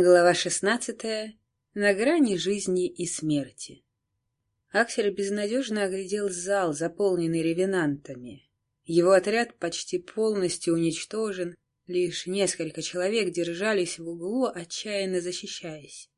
Глава шестнадцатая. На грани жизни и смерти. Аксель безнадежно оглядел зал, заполненный ревенантами. Его отряд почти полностью уничтожен, лишь несколько человек держались в углу, отчаянно защищаясь.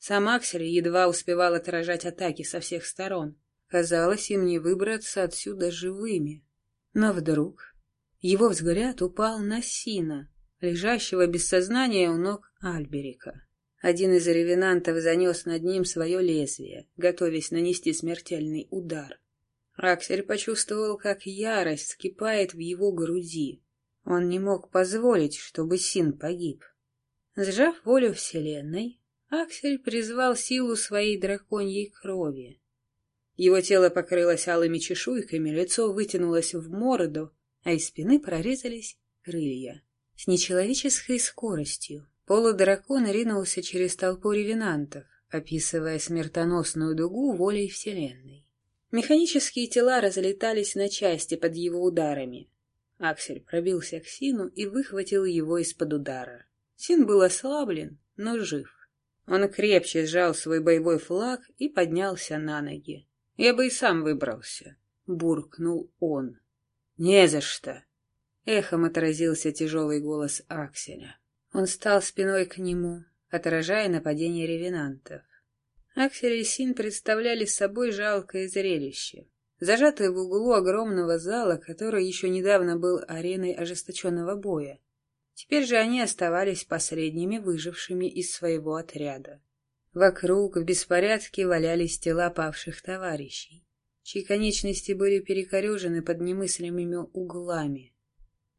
Сам Аксель едва успевал отражать атаки со всех сторон. Казалось, им не выбраться отсюда живыми. Но вдруг его взгляд упал на Сина, лежащего без сознания у ног Альберика. Один из ревенантов занес над ним свое лезвие, готовясь нанести смертельный удар. Аксель почувствовал, как ярость скипает в его груди. Он не мог позволить, чтобы Син погиб. Сжав волю Вселенной, Аксель призвал силу своей драконьей крови. Его тело покрылось алыми чешуйками, лицо вытянулось в морду, а из спины прорезались крылья. С нечеловеческой скоростью полудракон ринулся через толпу ревенантов, описывая смертоносную дугу волей Вселенной. Механические тела разлетались на части под его ударами. Аксель пробился к Сину и выхватил его из-под удара. Син был ослаблен, но жив. Он крепче сжал свой боевой флаг и поднялся на ноги. «Я бы и сам выбрался», — буркнул он. «Не за что», Эхом отразился тяжелый голос Акселя. Он стал спиной к нему, отражая нападение ревенантов. Аксель и Син представляли собой жалкое зрелище. Зажатые в углу огромного зала, который еще недавно был ареной ожесточенного боя. Теперь же они оставались последними выжившими из своего отряда. Вокруг в беспорядке валялись тела павших товарищей, чьи конечности были перекорежены под немыслимыми углами.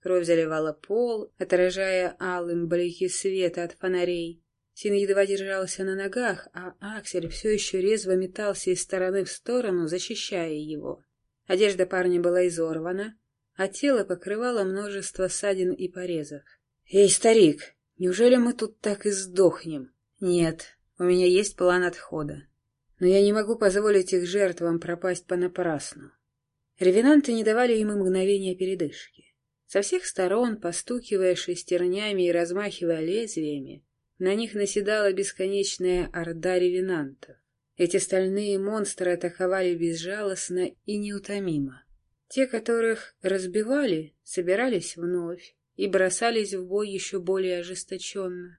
Кровь заливала пол, отражая алым блики света от фонарей. Син едва держался на ногах, а Аксель все еще резво метался из стороны в сторону, защищая его. Одежда парня была изорвана, а тело покрывало множество ссадин и порезов. «Эй, старик, неужели мы тут так и сдохнем?» «Нет, у меня есть план отхода. Но я не могу позволить их жертвам пропасть понапрасну». Ревенанты не давали им мгновения передышки. Со всех сторон, постукивая шестернями и размахивая лезвиями, на них наседала бесконечная орда ревенантов. Эти стальные монстры атаковали безжалостно и неутомимо. Те, которых разбивали, собирались вновь и бросались в бой еще более ожесточенно.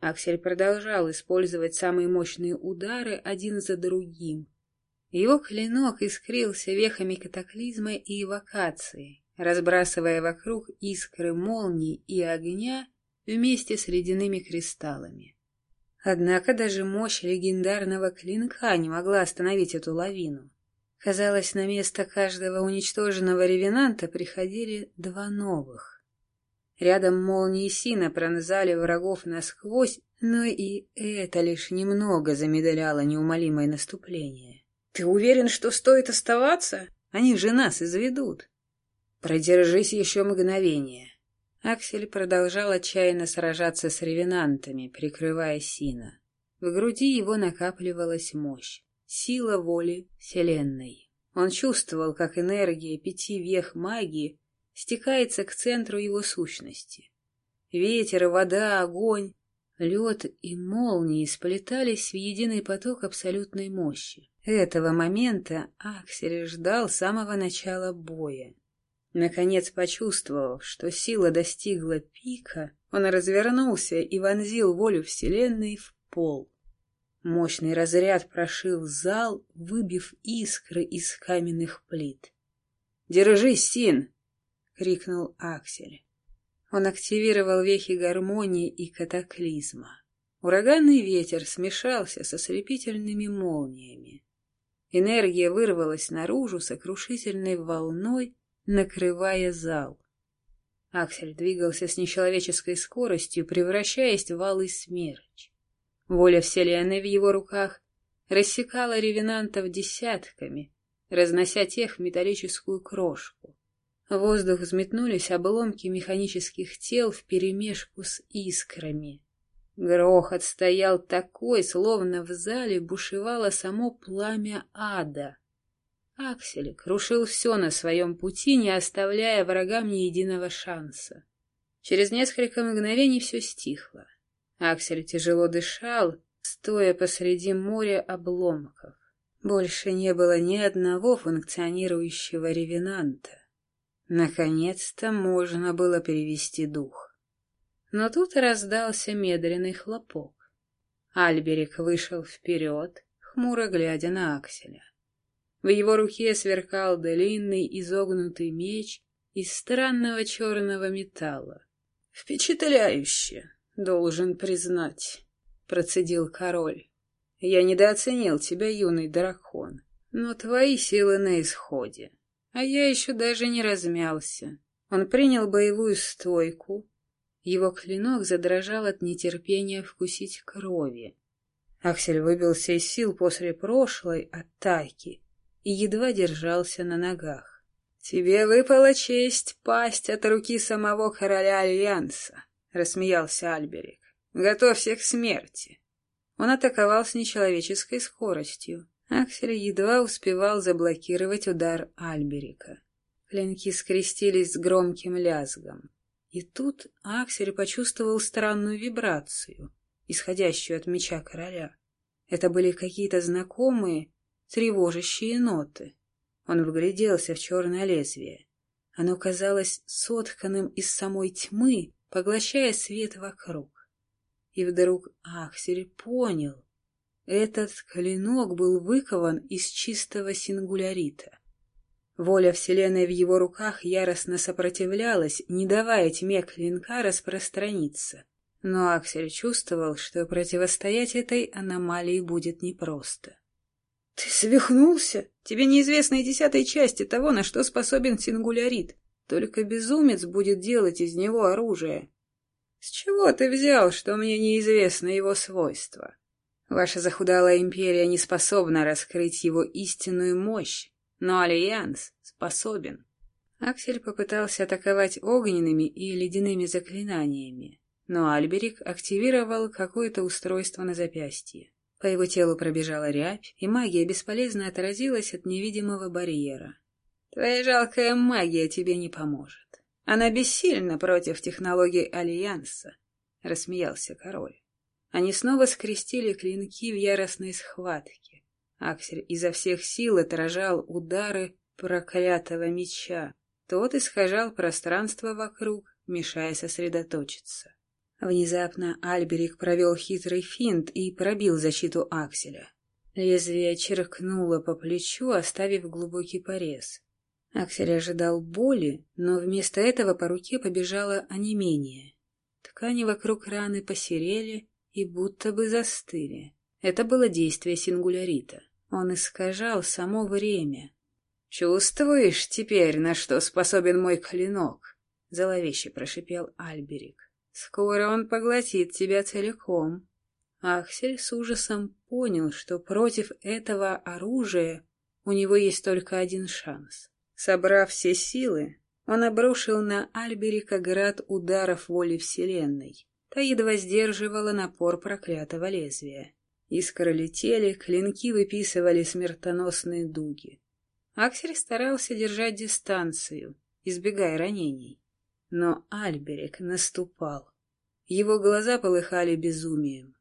Аксель продолжал использовать самые мощные удары один за другим. Его клинок искрился вехами катаклизма и эвокации, разбрасывая вокруг искры молний и огня вместе с ледяными кристаллами. Однако даже мощь легендарного клинка не могла остановить эту лавину. Казалось, на место каждого уничтоженного ревенанта приходили два новых. Рядом молнии Сина пронзали врагов насквозь, но и это лишь немного замедляло неумолимое наступление. «Ты уверен, что стоит оставаться? Они же нас изведут!» Продержись еще мгновение. Аксель продолжал отчаянно сражаться с ревенантами, прикрывая Сина. В груди его накапливалась мощь, сила воли Вселенной. Он чувствовал, как энергия пяти вех магии стекается к центру его сущности. Ветер, вода, огонь, лед и молнии сплетались в единый поток абсолютной мощи. Этого момента Аксель ждал с самого начала боя. Наконец, почувствовав, что сила достигла пика, он развернулся и вонзил волю Вселенной в пол. Мощный разряд прошил зал, выбив искры из каменных плит. «Держись, Син!» — крикнул Аксель. Он активировал вехи гармонии и катаклизма. Ураганный ветер смешался со слепительными молниями. Энергия вырвалась наружу сокрушительной волной, накрывая зал. Аксель двигался с нечеловеческой скоростью, превращаясь в алый смерч. Воля Вселенной в его руках рассекала ревенантов десятками, разнося тех в металлическую крошку. В воздух взметнулись обломки механических тел вперемешку с искрами. Грохот стоял такой, словно в зале бушевало само пламя ада — Аксель крушил все на своем пути, не оставляя врагам ни единого шанса. Через несколько мгновений все стихло. Аксель тяжело дышал, стоя посреди моря обломков. Больше не было ни одного функционирующего ревенанта. Наконец-то можно было перевести дух. Но тут раздался медленный хлопок. Альберик вышел вперед, хмуро глядя на Акселя. В его руке сверкал длинный изогнутый меч из странного черного металла. «Впечатляюще, должен признать», — процедил король. «Я недооценил тебя, юный дракон, но твои силы на исходе. А я еще даже не размялся». Он принял боевую стойку. Его клинок задрожал от нетерпения вкусить крови. Аксель выбился из сил после прошлой атаки и едва держался на ногах. «Тебе выпала честь пасть от руки самого короля Альянса», — рассмеялся Альберик. «Готовься к смерти». Он атаковал с нечеловеческой скоростью. Аксель едва успевал заблокировать удар Альберика. Клинки скрестились с громким лязгом. И тут Аксель почувствовал странную вибрацию, исходящую от меча короля. Это были какие-то знакомые, тревожащие ноты. Он вгляделся в черное лезвие. Оно казалось сотканным из самой тьмы, поглощая свет вокруг. И вдруг Аксель понял. Этот клинок был выкован из чистого сингулярита. Воля Вселенной в его руках яростно сопротивлялась, не давая тьме клинка распространиться. Но Аксель чувствовал, что противостоять этой аномалии будет непросто. «Ты свихнулся? Тебе неизвестно и десятой части того, на что способен сингулярит. Только безумец будет делать из него оружие. С чего ты взял, что мне неизвестно его свойства? Ваша захудалая империя не способна раскрыть его истинную мощь, но Альянс способен». Аксель попытался атаковать огненными и ледяными заклинаниями, но Альберик активировал какое-то устройство на запястье. По его телу пробежала рябь, и магия бесполезно отразилась от невидимого барьера. «Твоя жалкая магия тебе не поможет. Она бессильна против технологий Альянса», — рассмеялся король. Они снова скрестили клинки в яростной схватке. Аксель изо всех сил отражал удары проклятого меча. Тот искажал пространство вокруг, мешая сосредоточиться. Внезапно Альберик провел хитрый финт и пробил защиту Акселя. Лезвие черкнуло по плечу, оставив глубокий порез. Аксель ожидал боли, но вместо этого по руке побежало онемение. Ткани вокруг раны посерели и будто бы застыли. Это было действие сингулярита. Он искажал само время. «Чувствуешь теперь, на что способен мой клинок?» — зловеще прошипел Альберик. Скоро он поглотит тебя целиком. Аксель с ужасом понял, что против этого оружия у него есть только один шанс. Собрав все силы, он обрушил на Альберика град ударов воли Вселенной. Та едва сдерживала напор проклятого лезвия. Искры летели, клинки выписывали смертоносные дуги. Аксель старался держать дистанцию, избегая ранений. Но Альберик наступал. Его глаза полыхали безумием.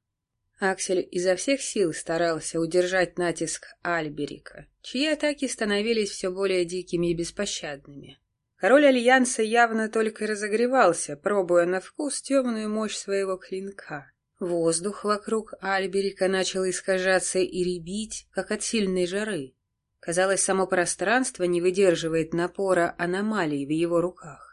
Аксель изо всех сил старался удержать натиск Альберика, чьи атаки становились все более дикими и беспощадными. Король Альянса явно только разогревался, пробуя на вкус темную мощь своего клинка. Воздух вокруг Альберика начал искажаться и ребить, как от сильной жары. Казалось, само пространство не выдерживает напора аномалий в его руках.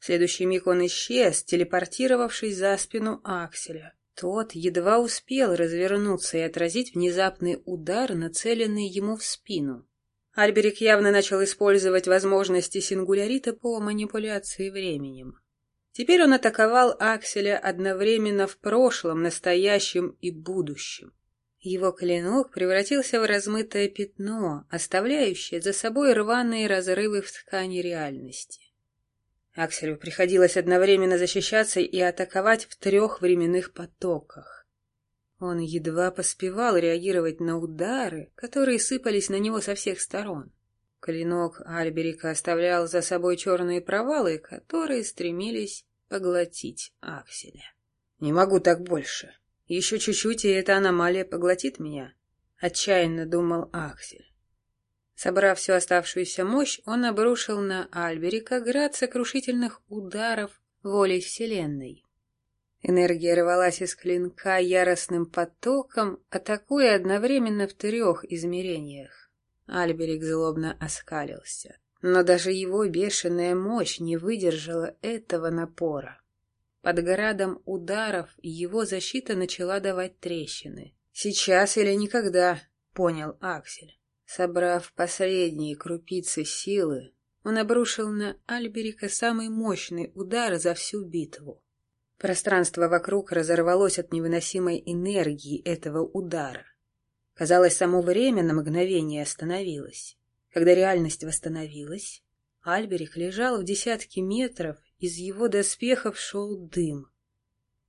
В следующий миг он исчез, телепортировавшись за спину Акселя. Тот едва успел развернуться и отразить внезапный удар, нацеленный ему в спину. Альберик явно начал использовать возможности сингулярита по манипуляции временем. Теперь он атаковал Акселя одновременно в прошлом, настоящем и будущем. Его клинок превратился в размытое пятно, оставляющее за собой рваные разрывы в ткани реальности. Акселю приходилось одновременно защищаться и атаковать в трех временных потоках. Он едва поспевал реагировать на удары, которые сыпались на него со всех сторон. Клинок Альберика оставлял за собой черные провалы, которые стремились поглотить Акселя. Не могу так больше. Еще чуть-чуть, и эта аномалия поглотит меня. Отчаянно думал Аксель. Собрав всю оставшуюся мощь, он обрушил на Альберика град сокрушительных ударов волей Вселенной. Энергия рвалась из клинка яростным потоком, атакуя одновременно в трех измерениях. Альберик злобно оскалился. Но даже его бешеная мощь не выдержала этого напора. Под градом ударов его защита начала давать трещины. «Сейчас или никогда», — понял Аксель. Собрав последние крупицы силы, он обрушил на Альберика самый мощный удар за всю битву. Пространство вокруг разорвалось от невыносимой энергии этого удара. Казалось, само время на мгновение остановилось. Когда реальность восстановилась, Альберик лежал в десятке метров, из его доспехов шел дым.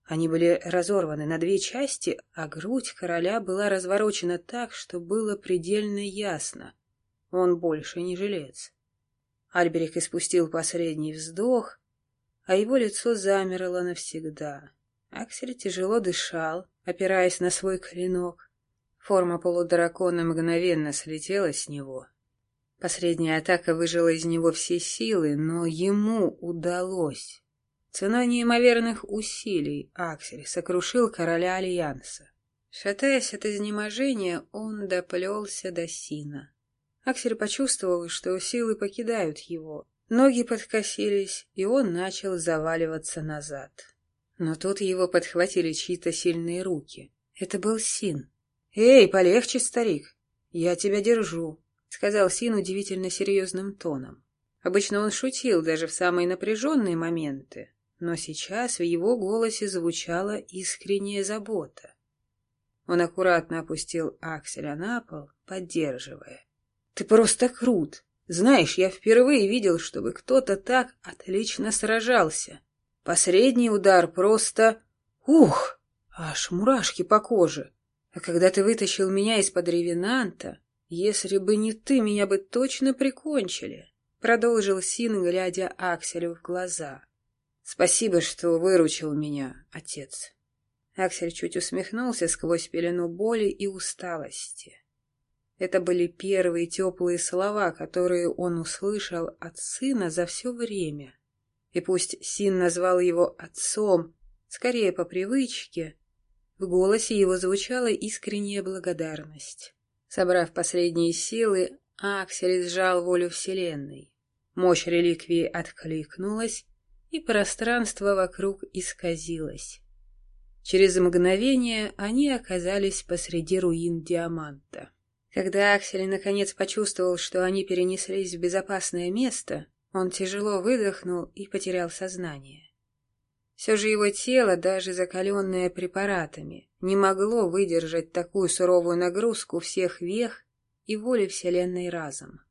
Они были разорваны на две части, а грудь короля была разворочена так, что было предельно ясно. Он больше не жилец. Альберик испустил последний вздох, а его лицо замерло навсегда. Аксель тяжело дышал, опираясь на свой клинок. Форма полудракона мгновенно слетела с него. Последняя атака выжила из него все силы, но ему удалось. Ценой неимоверных усилий Аксель сокрушил короля Альянса. Шатаясь от изнеможения, он доплелся до Сина. Аксель почувствовал, что силы покидают его. Ноги подкосились, и он начал заваливаться назад. Но тут его подхватили чьи-то сильные руки. Это был Син. «Эй, полегче, старик! Я тебя держу!» — сказал Син удивительно серьезным тоном. Обычно он шутил даже в самые напряженные моменты, но сейчас в его голосе звучала искренняя забота. Он аккуратно опустил Акселя на пол, поддерживая. Ты просто крут. Знаешь, я впервые видел, чтобы кто-то так отлично сражался. Посредний удар просто... Ух! Аж мурашки по коже. А когда ты вытащил меня из-под ревенанта, если бы не ты, меня бы точно прикончили. Продолжил Син, глядя Акселю в глаза. Спасибо, что выручил меня, отец. Аксель чуть усмехнулся сквозь пелену боли и усталости. Это были первые теплые слова, которые он услышал от сына за все время. И пусть Син назвал его отцом, скорее по привычке, в голосе его звучала искренняя благодарность. Собрав последние силы, Аксель сжал волю Вселенной. Мощь реликвии откликнулась, и пространство вокруг исказилось. Через мгновение они оказались посреди руин Диаманта. Когда Аксель наконец почувствовал, что они перенеслись в безопасное место, он тяжело выдохнул и потерял сознание. Все же его тело, даже закаленное препаратами, не могло выдержать такую суровую нагрузку всех вех и воли Вселенной разом.